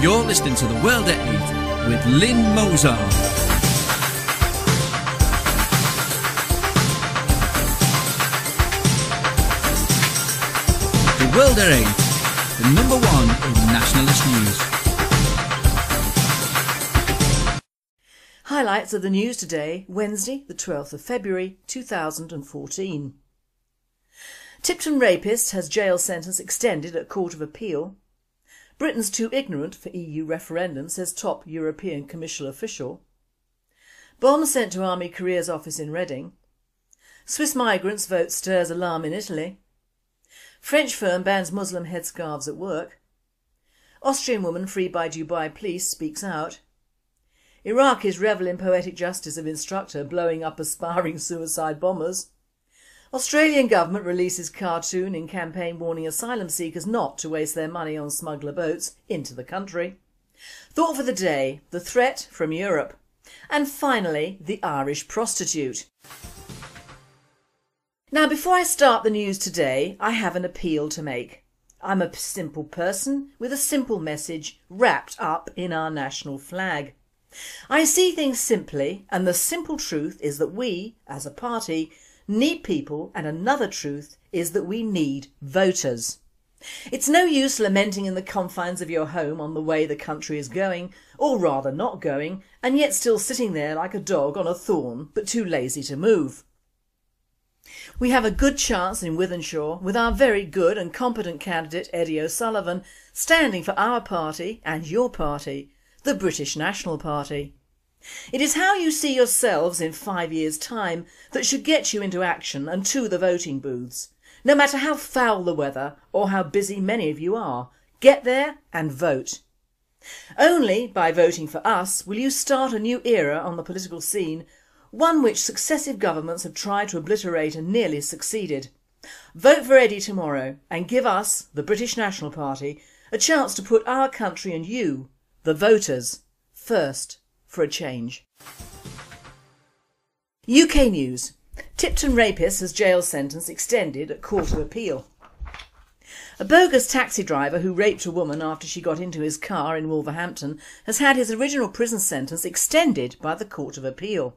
You're listening to The World at 8 with Lynn Mozart. The World at 8, the number one in nationalist news. Highlights of the news today, Wednesday the 12th of February 2014. Tipton rapist has jail sentence extended at Court of Appeal. Britain's too ignorant for EU referendum says top European Commission official. Bomb sent to Army Careers Office in Reading. Swiss migrants vote stirs alarm in Italy. French firm bans Muslim headscarves at work. Austrian woman freed by Dubai police speaks out. Iraqis revel in poetic justice of instructor blowing up aspiring suicide bombers. Australian government releases cartoon in campaign warning asylum seekers not to waste their money on smuggler boats into the country. Thought for the day, the threat from Europe. And finally, the Irish prostitute. Now before I start the news today, I have an appeal to make. I'm a simple person with a simple message wrapped up in our national flag. I see things simply and the simple truth is that we, as a party, need people and another truth is that we need voters. It's no use lamenting in the confines of your home on the way the country is going, or rather not going, and yet still sitting there like a dog on a thorn but too lazy to move. We have a good chance in Wythenshawe with our very good and competent candidate Eddie O'Sullivan standing for our party and your party the British National Party. It is how you see yourselves in five years time that should get you into action and to the voting booths. No matter how foul the weather or how busy many of you are, get there and vote. Only by voting for us will you start a new era on the political scene, one which successive governments have tried to obliterate and nearly succeeded. Vote for Eddie tomorrow and give us, the British National Party, a chance to put our country and you the voters first for a change. UK News Tipton rapist has jail sentence extended at Court of Appeal. A bogus taxi driver who raped a woman after she got into his car in Wolverhampton has had his original prison sentence extended by the Court of Appeal.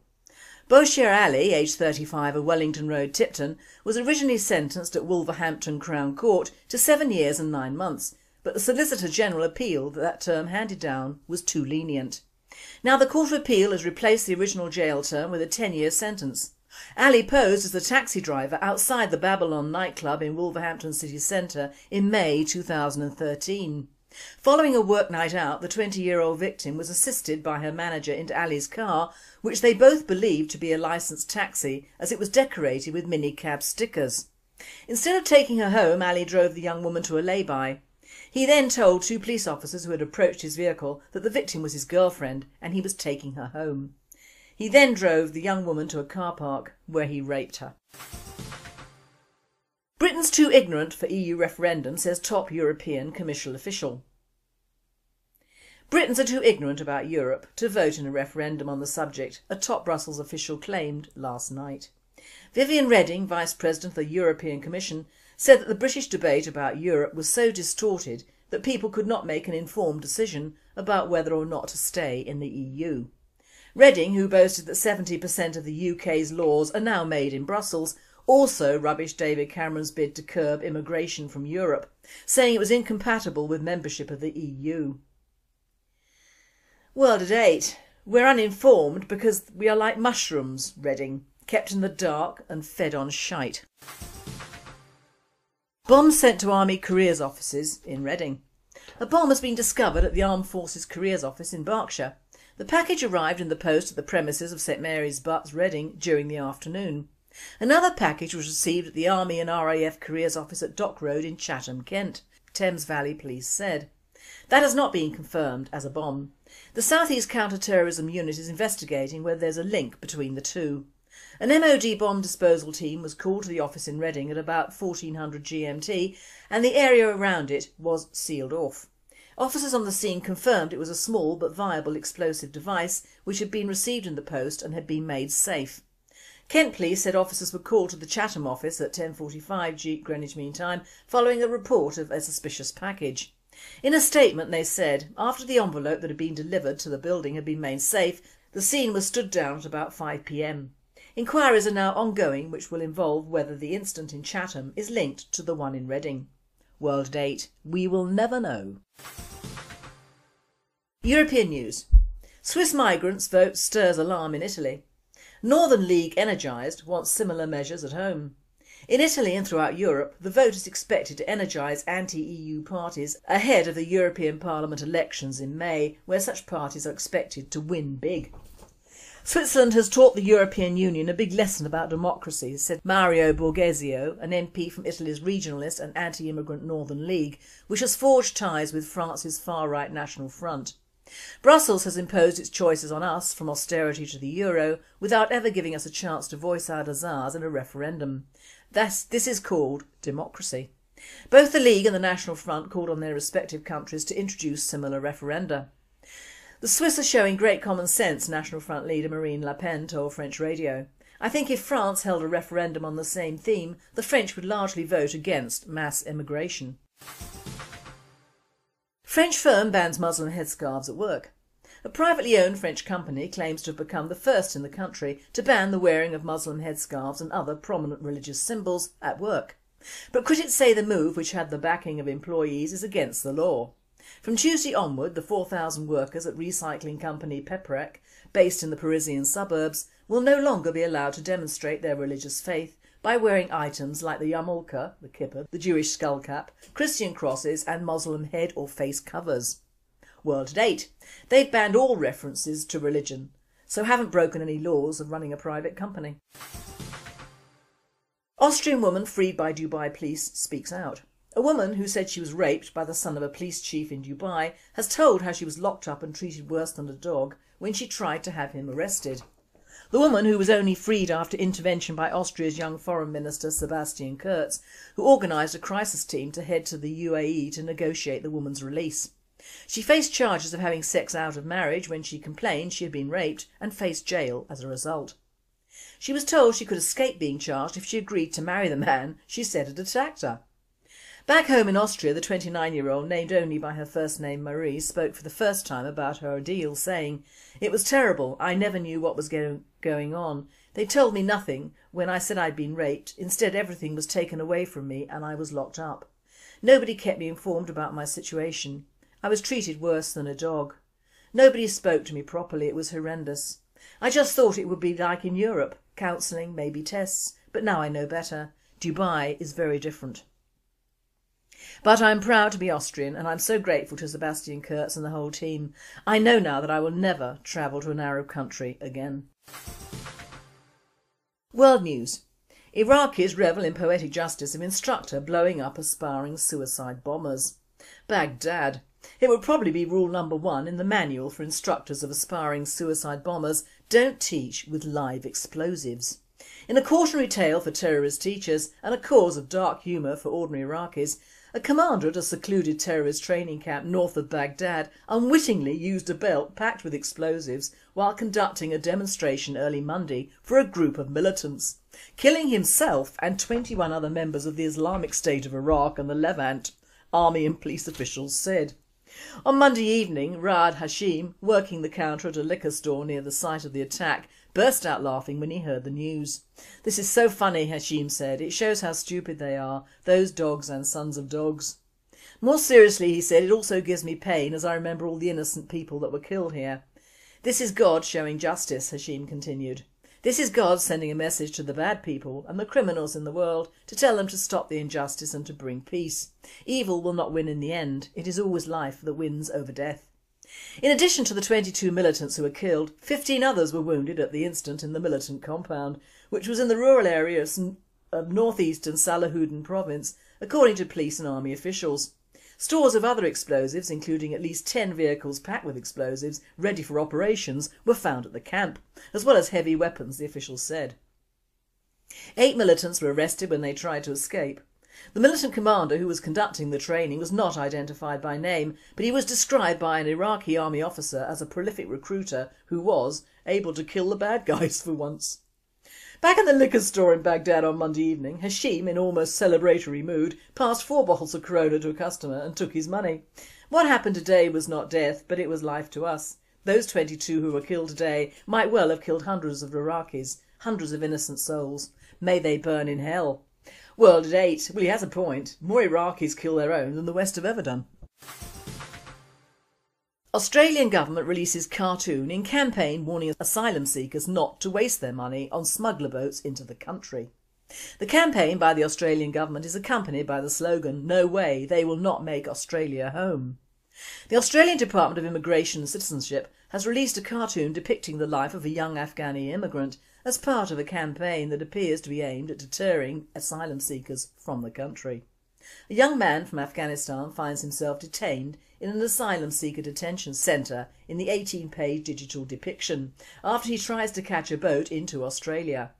Boshier Ali, aged 35 of Wellington Road, Tipton, was originally sentenced at Wolverhampton Crown Court to seven years and nine months but the Solicitor General appealed that that term handed down was too lenient. Now the Court of Appeal has replaced the original jail term with a 10 year sentence. Ali posed as the taxi driver outside the Babylon nightclub in Wolverhampton city centre in May 2013. Following a work night out, the 20 year old victim was assisted by her manager into Ali's car, which they both believed to be a licensed taxi as it was decorated with minicab stickers. Instead of taking her home, Ali drove the young woman to a lay-by. He then told two police officers who had approached his vehicle that the victim was his girlfriend and he was taking her home. He then drove the young woman to a car park where he raped her. Britain's too ignorant for EU referendum says top European Commission official. Britons are too ignorant about Europe to vote in a referendum on the subject, a top Brussels official claimed last night. Vivian Reding, Vice President of the European Commission, said that the British debate about Europe was so distorted that people could not make an informed decision about whether or not to stay in the EU. Reding, who boasted that 70% of the UK's laws are now made in Brussels, also rubbished David Cameron's bid to curb immigration from Europe, saying it was incompatible with membership of the EU. World at 8. We're uninformed because we are like mushrooms, Reding, kept in the dark and fed on shite. Bomb sent to Army Careers Offices in Reading. A bomb has been discovered at the Armed Forces Careers Office in Berkshire. The package arrived in the post at the premises of St Mary's Butts, Reading during the afternoon. Another package was received at the Army and RAF Careers Office at Dock Road in Chatham, Kent, Thames Valley Police said. That has not been confirmed as a bomb. The South East Counter-Terrorism Unit is investigating whether there is a link between the two. An MOD bomb disposal team was called to the office in Reading at about 1400 GMT and the area around it was sealed off. Officers on the scene confirmed it was a small but viable explosive device which had been received in the post and had been made safe. Kent Police said officers were called to the Chatham office at 10.45 Greenwich Mean Time following a report of a suspicious package. In a statement they said after the envelope that had been delivered to the building had been made safe the scene was stood down at about 5pm. Inquiries are now ongoing which will involve whether the incident in Chatham is linked to the one in Reading. World at 8, we will never know. European news. Swiss migrants vote stirs alarm in Italy. Northern League energised wants similar measures at home. In Italy and throughout Europe, the vote is expected to energise anti-EU parties ahead of the European Parliament elections in May, where such parties are expected to win big. Switzerland has taught the European Union a big lesson about democracy, said Mario Borghezio, an MP from Italy's regionalist and anti-immigrant Northern League, which has forged ties with France's far-right National Front. Brussels has imposed its choices on us, from austerity to the euro, without ever giving us a chance to voice our desires in a referendum. Thus, this is called democracy. Both the League and the National Front called on their respective countries to introduce similar referenda. The Swiss are showing great common sense, National Front leader Marine Le Pen told French radio. I think if France held a referendum on the same theme, the French would largely vote against mass immigration. French firm bans Muslim headscarves at work. A privately owned French company claims to have become the first in the country to ban the wearing of Muslim headscarves and other prominent religious symbols at work. But critics say the move, which had the backing of employees, is against the law. From Tuesday onward, the 4,000 workers at recycling company Paprec, based in the Parisian suburbs, will no longer be allowed to demonstrate their religious faith by wearing items like the yarmulke, the kippah, the Jewish skullcap, Christian crosses and Muslim head or face covers. World at 8. They've banned all references to religion, so haven't broken any laws of running a private company. Austrian woman freed by Dubai police speaks out. A woman who said she was raped by the son of a police chief in Dubai has told how she was locked up and treated worse than a dog when she tried to have him arrested. The woman, who was only freed after intervention by Austria's young foreign minister Sebastian Kurz, who organised a crisis team to head to the UAE to negotiate the woman's release. She faced charges of having sex out of marriage when she complained she had been raped and faced jail as a result. She was told she could escape being charged if she agreed to marry the man she said had attacked her. Back home in Austria, the 29-year-old, named only by her first name Marie, spoke for the first time about her ordeal, saying, It was terrible, I never knew what was going on. They told me nothing when I said I'd been raped, instead everything was taken away from me and I was locked up. Nobody kept me informed about my situation. I was treated worse than a dog. Nobody spoke to me properly, it was horrendous. I just thought it would be like in Europe, counselling, maybe tests, but now I know better. Dubai is very different. But I'm proud to be Austrian and I'm so grateful to Sebastian Kurz and the whole team. I know now that I will never travel to an Arab country again. World News Iraqis revel in poetic justice of instructor blowing up aspiring suicide bombers. Baghdad. It would probably be rule number one in the manual for instructors of aspiring suicide bombers, don't teach with live explosives. In a cautionary tale for terrorist teachers and a cause of dark humour for ordinary Iraqis, a commander at a secluded terrorist training camp north of Baghdad unwittingly used a belt packed with explosives while conducting a demonstration early Monday for a group of militants, killing himself and 21 other members of the Islamic State of Iraq and the Levant, army and police officials said. On Monday evening, Raad Hashim, working the counter at a liquor store near the site of the attack, burst out laughing when he heard the news. This is so funny, Hashim said, it shows how stupid they are, those dogs and sons of dogs. More seriously, he said, it also gives me pain as I remember all the innocent people that were killed here. This is God showing justice, Hashim continued. This is God sending a message to the bad people and the criminals in the world to tell them to stop the injustice and to bring peace. Evil will not win in the end, it is always life that wins over death. In addition to the 22 militants who were killed, 15 others were wounded at the incident in the militant compound, which was in the rural area of northeastern Salahuddin province, according to police and army officials. Stores of other explosives, including at least 10 vehicles packed with explosives ready for operations, were found at the camp, as well as heavy weapons, the officials said. Eight militants were arrested when they tried to escape. The militant commander who was conducting the training was not identified by name, but he was described by an Iraqi army officer as a prolific recruiter who was able to kill the bad guys for once. Back in the liquor store in Baghdad on Monday evening, Hashim, in almost celebratory mood, passed four bottles of Corona to a customer and took his money. What happened today was not death, but it was life to us. Those 22 who were killed today might well have killed hundreds of Iraqis, hundreds of innocent souls. May they burn in hell. World at 8, well he has a point, more Iraqis kill their own than the West have ever done. Australian government releases cartoon in campaign warning asylum seekers not to waste their money on smuggler boats into the country. The campaign by the Australian government is accompanied by the slogan No way, they will not make Australia home. The Australian Department of Immigration and Citizenship has released a cartoon depicting the life of a young Afghani immigrant as part of a campaign that appears to be aimed at deterring asylum seekers from the country. A young man from Afghanistan finds himself detained in an asylum seeker detention centre in the 18-page digital depiction after he tries to catch a boat into Australia.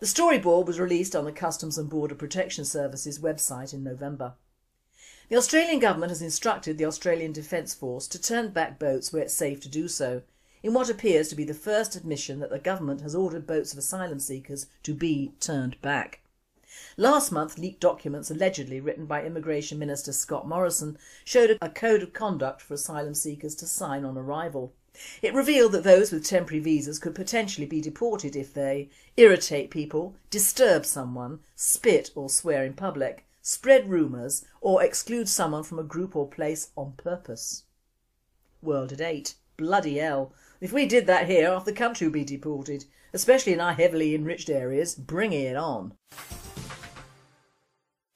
The storyboard was released on the Customs and Border Protection Service's website in November. The Australian government has instructed the Australian Defence Force to turn back boats where it's safe to do so, in what appears to be the first admission that the government has ordered boats of asylum seekers to be turned back. Last month leaked documents allegedly written by Immigration Minister Scott Morrison showed a code of conduct for asylum seekers to sign on arrival. It revealed that those with temporary visas could potentially be deported if they irritate people, disturb someone, spit or swear in public, spread rumours or exclude someone from a group or place on purpose. World at 8. Bloody hell. If we did that here half the country would be deported, especially in our heavily enriched areas. Bring it on.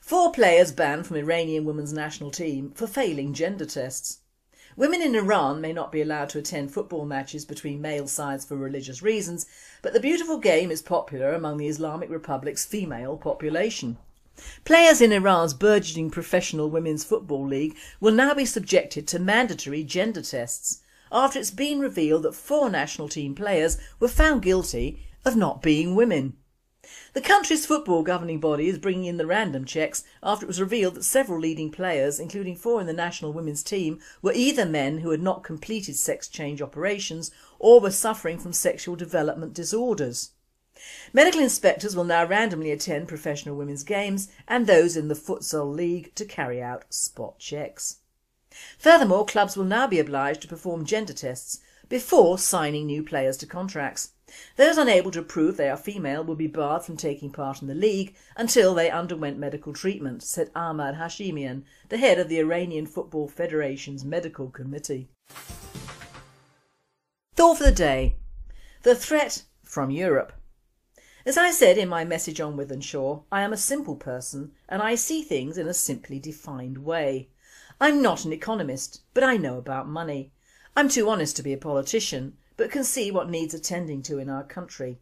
Four players banned from Iranian women's national team for failing gender tests. Women in Iran may not be allowed to attend football matches between male sides for religious reasons, but the beautiful game is popular among the Islamic Republic's female population. Players in Iran's burgeoning professional women's football league will now be subjected to mandatory gender tests after it's been revealed that four national team players were found guilty of not being women. The country's football governing body is bringing in the random checks after it was revealed that several leading players, including four in the national women's team, were either men who had not completed sex change operations or were suffering from sexual development disorders. Medical inspectors will now randomly attend professional women's games and those in the Futsal League to carry out spot checks. Furthermore, clubs will now be obliged to perform gender tests before signing new players to contracts. Those unable to prove they are female will be barred from taking part in the league until they underwent medical treatment, said Ahmad Hashemian, the head of the Iranian Football Federation's medical committee. Thought for the day. The threat from Europe. As I said in my message on Wythenshawe, I am a simple person and I see things in a simply defined way. I'm not an economist, but I know about money. I'm too honest to be a politician but can see what needs attending to in our country.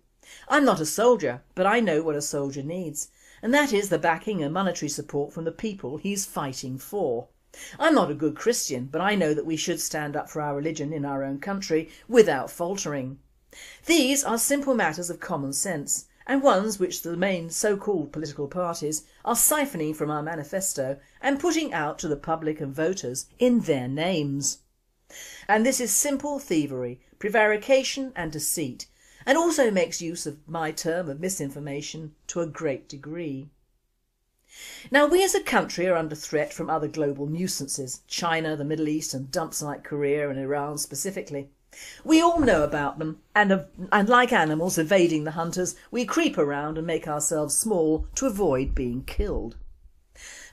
I'm not a soldier, but I know what a soldier needs, and that is the backing and monetary support from the people he's fighting for. I'm not a good Christian, but I know that we should stand up for our religion in our own country without faltering. These are simple matters of common sense and ones which the main so-called political parties are siphoning from our manifesto and putting out to the public and voters in their names. And this is simple thievery prevarication and deceit and also makes use of my term of misinformation to a great degree. Now we as a country are under threat from other global nuisances, China, the Middle East and dumps like Korea and Iran specifically. We all know about them and, and like animals evading the hunters we creep around and make ourselves small to avoid being killed.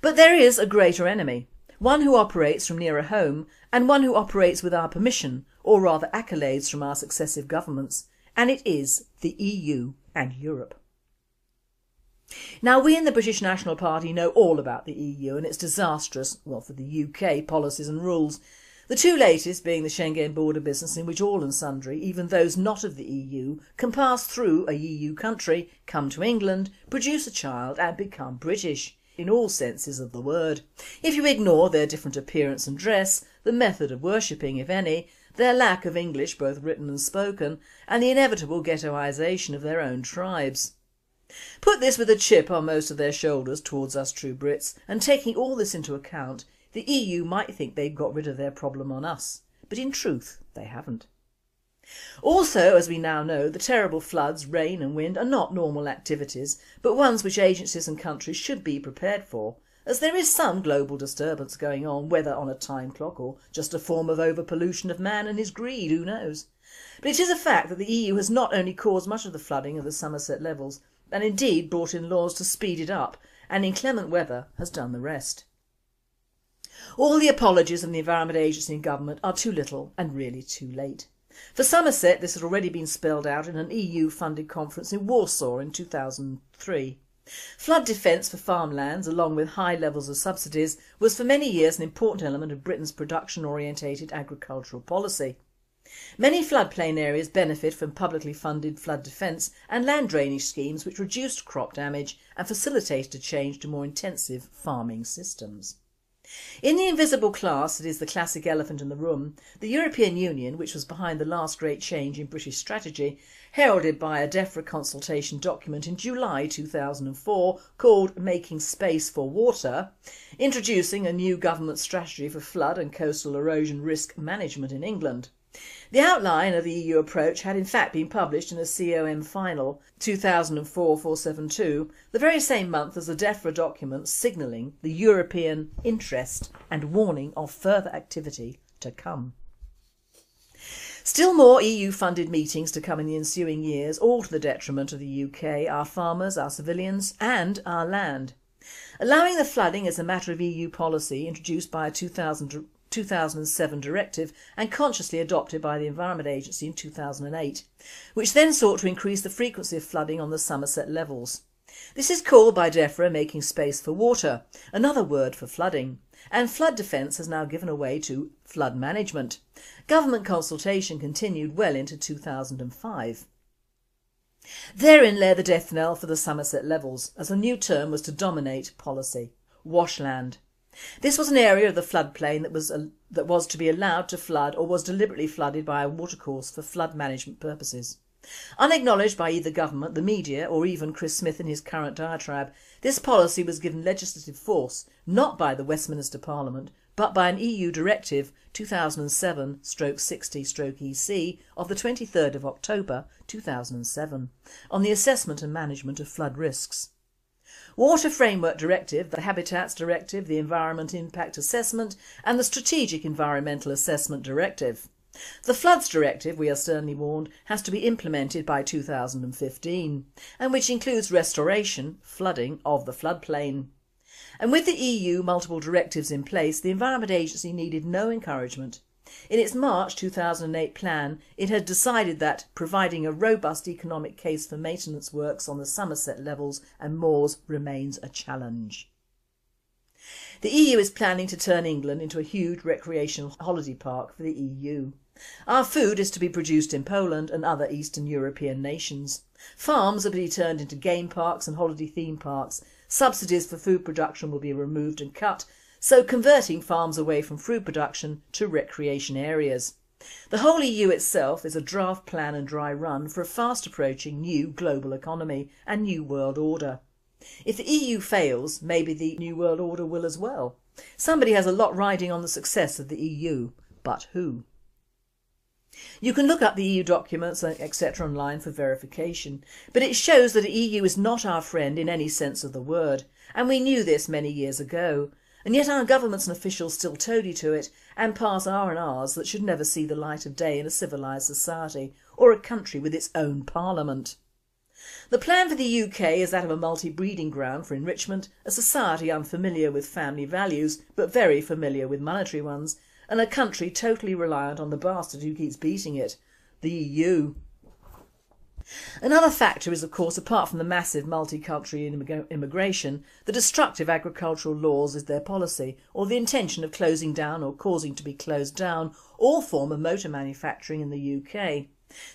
But there is a greater enemy, one who operates from nearer home and one who operates with our permission or rather accolades from our successive governments, and it is the EU and Europe. Now we in the British National Party know all about the EU and its disastrous, well for the UK, policies and rules. The two latest being the Schengen border business in which all and sundry, even those not of the EU, can pass through a EU country, come to England, produce a child and become British in all senses of the word. If you ignore their different appearance and dress, the method of worshipping if any, their lack of English both written and spoken, and the inevitable ghettoisation of their own tribes. Put this with a chip on most of their shoulders towards us true Brits and taking all this into account the EU might think they've got rid of their problem on us, but in truth they haven't. Also, as we now know, the terrible floods, rain and wind are not normal activities but ones which agencies and countries should be prepared for as there is some global disturbance going on whether on a time clock or just a form of overpollution of man and his greed, who knows. But it is a fact that the EU has not only caused much of the flooding of the Somerset levels and indeed brought in laws to speed it up and inclement weather has done the rest. All the apologies of the Environment Agency and government are too little and really too late. For Somerset this had already been spelled out in an EU funded conference in Warsaw in 2003. Flood defence for farmlands along with high levels of subsidies was for many years an important element of Britain's production orientated agricultural policy. Many floodplain areas benefit from publicly funded flood defence and land drainage schemes which reduced crop damage and facilitated a change to more intensive farming systems. In the invisible class that is the classic elephant in the room, the European Union, which was behind the last great change in British strategy, heralded by a DEFRA consultation document in July 2004 called Making Space for Water, introducing a new government strategy for flood and coastal erosion risk management in England. The outline of the EU approach had in fact been published in a COM final 2004-472 the very same month as the DEFRA document signalling the European interest and warning of further activity to come. Still more EU funded meetings to come in the ensuing years, all to the detriment of the UK, our farmers, our civilians and our land. Allowing the flooding as a matter of EU policy introduced by a 2000 2007 directive and consciously adopted by the Environment Agency in 2008, which then sought to increase the frequency of flooding on the Somerset levels. This is called by DEFRA making space for water, another word for flooding, and flood defence has now given way to flood management. Government consultation continued well into 2005. Therein lay the death knell for the Somerset levels as a new term was to dominate policy, washland. This was an area of the floodplain that was, that was to be allowed to flood or was deliberately flooded by a watercourse for flood management purposes. Unacknowledged by either government, the media or even Chris Smith in his current diatribe, this policy was given legislative force not by the Westminster Parliament but by an EU directive 2007-60-EC of the 23rd of October 2007 on the assessment and management of flood risks. Water Framework Directive, the Habitats Directive, the Environment Impact Assessment and the Strategic Environmental Assessment Directive. The Floods Directive, we are sternly warned, has to be implemented by 2015 and which includes restoration, flooding, of the floodplain. And with the EU multiple directives in place the Environment Agency needed no encouragement. In its March 2008 plan it had decided that providing a robust economic case for maintenance works on the Somerset levels and moors remains a challenge. The EU is planning to turn England into a huge recreational holiday park for the EU. Our food is to be produced in Poland and other Eastern European nations. Farms are to be turned into game parks and holiday theme parks. Subsidies for food production will be removed and cut so converting farms away from food production to recreation areas. The whole EU itself is a draft plan and dry run for a fast approaching new global economy and new world order. If the EU fails, maybe the new world order will as well. Somebody has a lot riding on the success of the EU, but who? You can look up the EU documents uh, etc online for verification, but it shows that the EU is not our friend in any sense of the word and we knew this many years ago and yet our governments and officials still toady to it and pass R&Rs that should never see the light of day in a civilised society or a country with its own parliament. The plan for the UK is that of a multi-breeding ground for enrichment, a society unfamiliar with family values but very familiar with monetary ones, and a country totally reliant on the bastard who keeps beating it, the EU. Another factor is of course apart from the massive multicultural immigration, the destructive agricultural laws is their policy or the intention of closing down or causing to be closed down all form of motor manufacturing in the UK.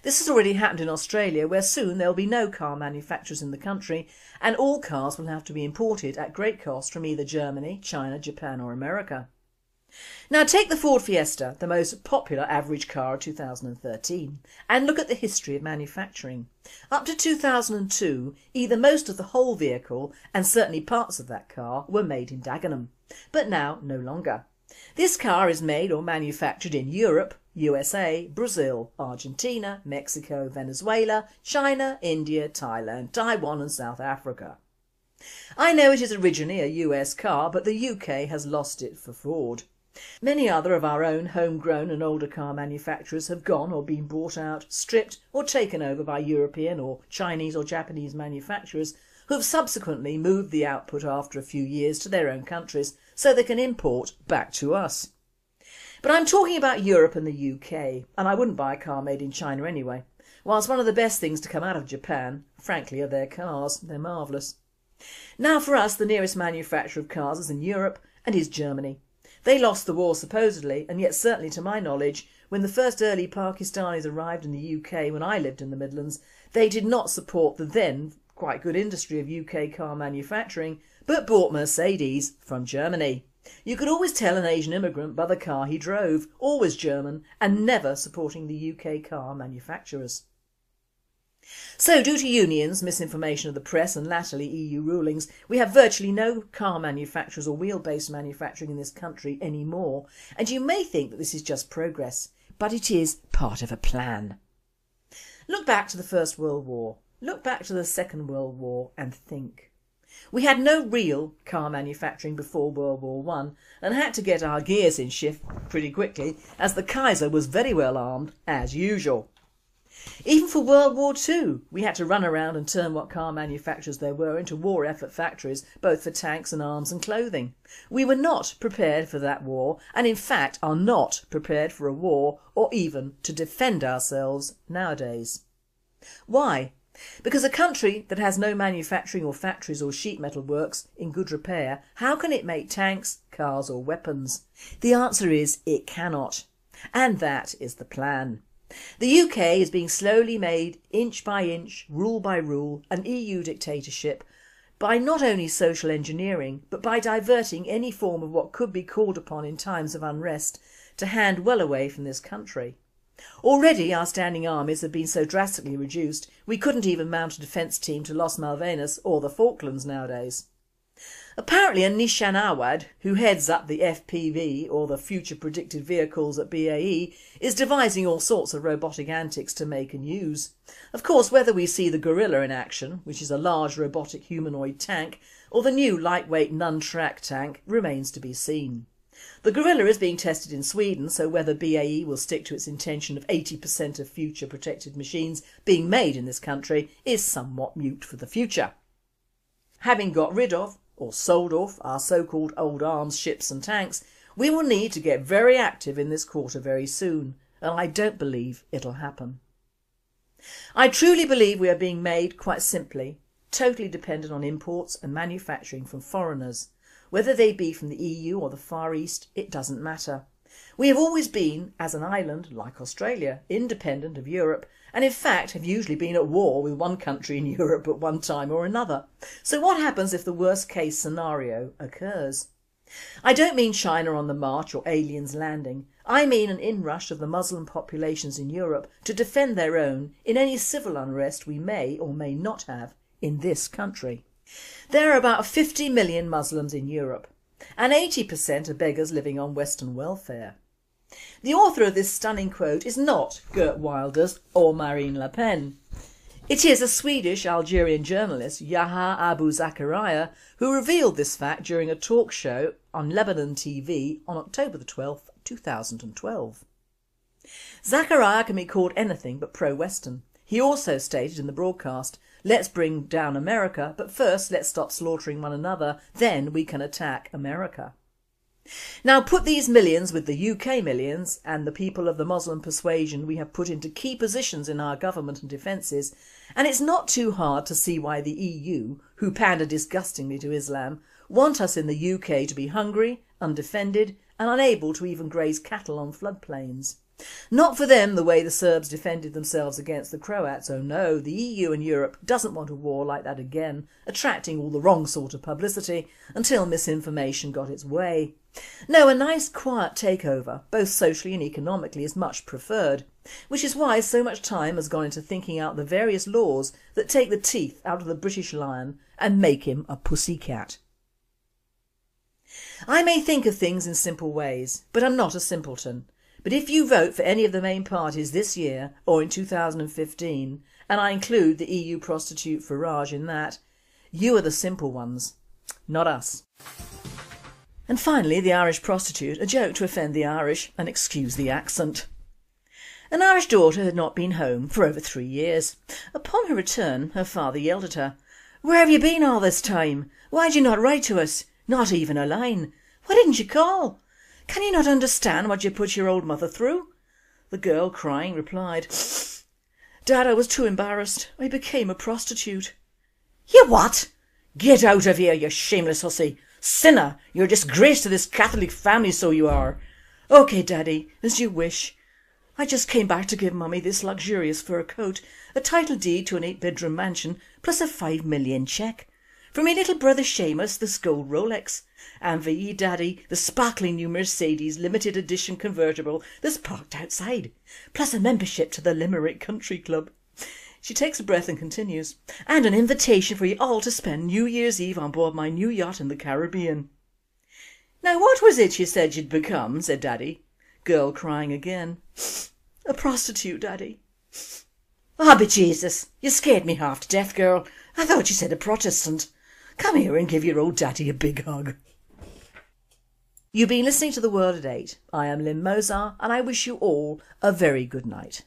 This has already happened in Australia where soon there will be no car manufacturers in the country and all cars will have to be imported at great cost from either Germany, China, Japan or America. Now take the Ford Fiesta, the most popular average car of 2013 and look at the history of manufacturing. Up to 2002 either most of the whole vehicle and certainly parts of that car were made in Dagenham, but now no longer. This car is made or manufactured in Europe, USA, Brazil, Argentina, Mexico, Venezuela, China, India, Thailand, Taiwan and South Africa. I know it is originally a US car but the UK has lost it for fraud. Many other of our own homegrown and older car manufacturers have gone or been bought out, stripped or taken over by European or Chinese or Japanese manufacturers who have subsequently moved the output after a few years to their own countries so they can import back to us. But I'm talking about Europe and the UK and I wouldn't buy a car made in China anyway. Whilst one of the best things to come out of Japan, frankly, are their cars. They're marvellous. Now for us the nearest manufacturer of cars is in Europe and is Germany. They lost the war supposedly and yet certainly to my knowledge when the first early Pakistanis arrived in the UK when I lived in the Midlands they did not support the then quite good industry of UK car manufacturing but bought Mercedes from Germany. You could always tell an Asian immigrant by the car he drove, always German and never supporting the UK car manufacturers. So due to unions, misinformation of the press and latterly EU rulings, we have virtually no car manufacturers or wheelbase manufacturing in this country anymore and you may think that this is just progress, but it is part of a plan. Look back to the First World War, look back to the Second World War and think. We had no real car manufacturing before World War One and had to get our gears in shift pretty quickly as the Kaiser was very well armed as usual. Even for World War II we had to run around and turn what car manufacturers there were into war effort factories both for tanks and arms and clothing. We were not prepared for that war and in fact are not prepared for a war or even to defend ourselves nowadays. Why? Because a country that has no manufacturing or factories or sheet metal works in good repair, how can it make tanks, cars or weapons? The answer is it cannot. And that is the plan. The UK is being slowly made inch by inch, rule by rule, an EU dictatorship by not only social engineering but by diverting any form of what could be called upon in times of unrest to hand well away from this country. Already our standing armies have been so drastically reduced we couldn't even mount a defence team to Los Malvinas or the Falklands nowadays. Apparently a Nishan Awad, who heads up the FPV or the Future Protected Vehicles at BAE, is devising all sorts of robotic antics to make and use. Of course whether we see the Gorilla in action, which is a large robotic humanoid tank, or the new lightweight non-track tank remains to be seen. The Gorilla is being tested in Sweden so whether BAE will stick to its intention of 80% of future protected machines being made in this country is somewhat mute for the future. Having got rid of or sold off our so-called old arms, ships and tanks, we will need to get very active in this quarter very soon and I don't believe it'll happen. I truly believe we are being made, quite simply, totally dependent on imports and manufacturing from foreigners. Whether they be from the EU or the Far East, it doesn't matter. We have always been, as an island, like Australia, independent of Europe and in fact have usually been at war with one country in Europe at one time or another. So what happens if the worst case scenario occurs? I don't mean China on the march or aliens landing, I mean an inrush of the Muslim populations in Europe to defend their own in any civil unrest we may or may not have in this country. There are about 50 million Muslims in Europe and 80% are beggars living on western welfare. The author of this stunning quote is not Geert Wilders or Marine Le Pen. It is a Swedish Algerian journalist Yahya Abu Zakaria who revealed this fact during a talk show on Lebanon TV on October 12, 2012. Zakaria can be called anything but pro-Western. He also stated in the broadcast, let's bring down America but first let's stop slaughtering one another then we can attack America. Now put these millions with the UK millions and the people of the Muslim persuasion we have put into key positions in our government and defences and it's not too hard to see why the EU, who pander disgustingly to Islam, want us in the UK to be hungry, undefended and unable to even graze cattle on floodplains. Not for them the way the Serbs defended themselves against the Croats, oh no, the EU and Europe doesn't want a war like that again, attracting all the wrong sort of publicity until misinformation got its way. No, a nice quiet takeover, both socially and economically, is much preferred, which is why so much time has gone into thinking out the various laws that take the teeth out of the British lion and make him a pussy cat. I may think of things in simple ways, but I'm not a simpleton. But if you vote for any of the main parties this year or in 2015, and I include the EU prostitute Farage in that, you are the simple ones, not us. And finally the Irish prostitute, a joke to offend the Irish and excuse the accent. An Irish daughter had not been home for over three years. Upon her return her father yelled at her, "Where have you been all this time? Why did you not write to us? Not even a line. Why didn't you call? Can you not understand what you put your old mother through?" The girl, crying, replied, "Dad, I was too embarrassed. I became a prostitute." "You what? Get out of here, you shameless hussy! Sinner, you're a disgrace to this Catholic family, so you are. OK, Daddy, as you wish. I just came back to give Mummy this luxurious fur coat, a title deed to an eight bedroom mansion, plus a five million cheque. For me little brother Seamus this gold Rolex, and for ye daddy the sparkling new Mercedes limited edition convertible that's parked outside, plus a membership to the Limerick Country Club. She takes a breath and continues, and an invitation for you all to spend New Year's Eve on board my new yacht in the Caribbean. Now what was it you said you'd become, said Daddy. Girl crying again. A prostitute, Daddy. Ah, oh, Jesus, you scared me half to death, girl. I thought you said a Protestant. Come here and give your old daddy a big hug. You've been listening to The World at 8. I am Lynn Mozart and I wish you all a very good night.